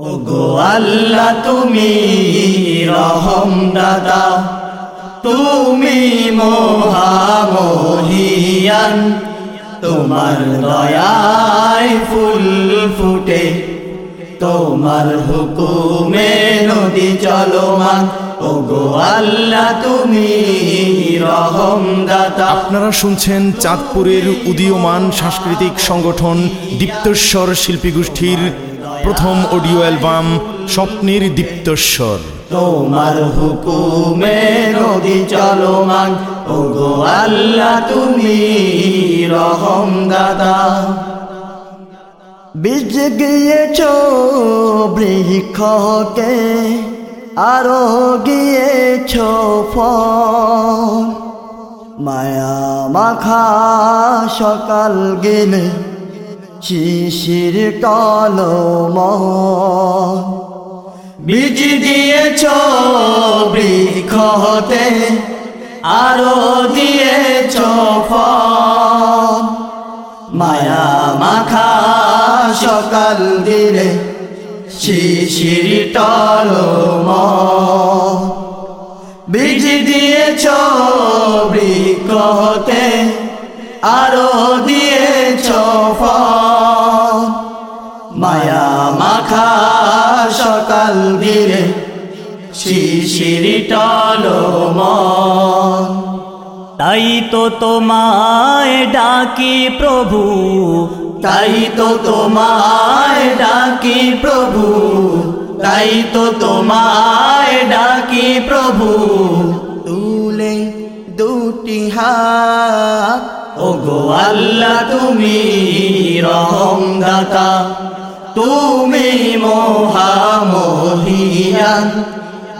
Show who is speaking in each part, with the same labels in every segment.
Speaker 1: ও গো আল্লাহ, তুমি রহম দাদা তুমি মহামহিয়ান। তোমার দয়ায় ফুল ফুটে। তোমার হুকুমে নদী চলমান। ও গো আল্লাহ, তুমি রহম দাতা
Speaker 2: আপনারা শুনছেন চাঁদপুরের উদীয়মান সাংস্কৃতিক সংগঠন দীপ্তস্বর শিল্পী গোষ্ঠীর প্রথম অডিও অ্যালবাম স্বপ্নের দীপ্তস্বর।
Speaker 1: তোমার হুকুমে নদী চলমান। গো আল্লাহ, তুমি রহম দাদা
Speaker 3: বীজ গিয়েছ বৃক্ষকে, আরও গিয়েছ ফল। মায়া মাখা সকাল গেলে শিশির কলম
Speaker 1: বীজ দিয়েছ বৃক্ষ হতে আরও দিয়েছ ফল। মায়া মাখা সকাল দিলে শিশির টলম বীজ দিয়েছ বৃক্ষ হতে আরও দিয়েছ ফল। মায়া মাখা সকাল দিলে শিশির টলম তাই তো তোমায় ডাকি প্রভু, তাই তো তোমায় ডাকি প্রভু, তাই তো তোমায় ডাকি প্রভু।
Speaker 3: তুলে দুটি হাত
Speaker 1: ও গো আল্লাহ তুমি রহম দাতা। তুমি মহামহিয়ান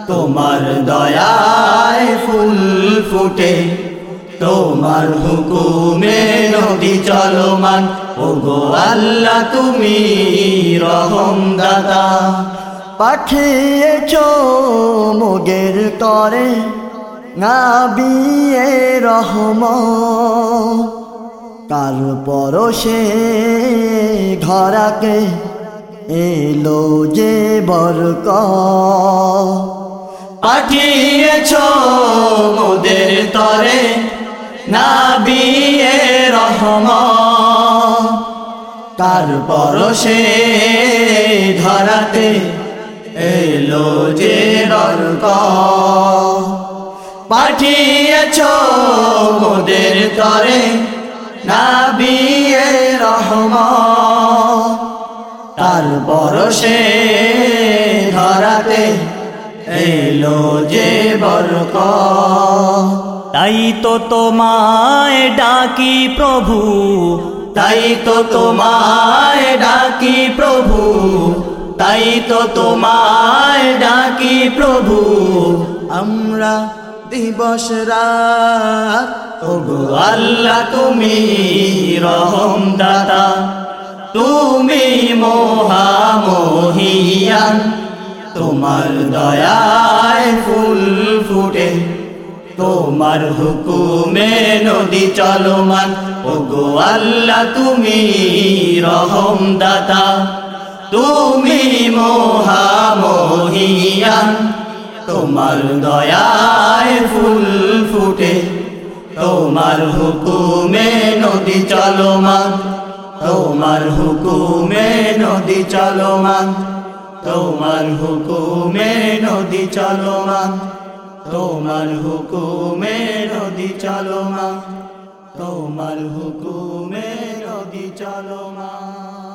Speaker 1: তোমার দয়ায় ফুল ফুটে, তোমার হুকুমে নদী চলমান। ও গো আল্লাহ, তুমি রহম দাতা
Speaker 3: পাঠিয়েছ মোগের তরে নাবিয়ে রহম। কার পরশে ধরাকে এলো যে বরক।
Speaker 1: পাঠিয়েছ মোদের তরে না বিয়ে রহম। কার পরশে ধরাতে এলো যে রর্ক পাঠিয়েছ মোদের তরে না বিয়ে রহম। তার পরশে ধরাতে এলো যে বরক। তাই তো তোমায় ডাকি প্রভু। তাই তো তোমায় ডাকি প্রভু। তাই তো তোমায় ডাকি প্রভু।
Speaker 3: আমরা দিবস রাত
Speaker 1: ও গো আল্লাহ তুমি রহম দাতা তুমি মহামহিয়ান, তোমার দয়ায় ফুল ফুটে, তোমার হুকুমে নদী চলমান। ও গো আল্লাহ, তুমি রহম দাতা তুমি মহামহিয়ান, তোমার দয়ায় ফুল ফুটে, তোমার হুকুমে নদী চলমান। তোমার হুকুমে নদী চলমান, তোমার হুকুমে নদী চলমান, তোমার হুকুমে নদী চলমান, তোমার হুকুমে নদী চলমান।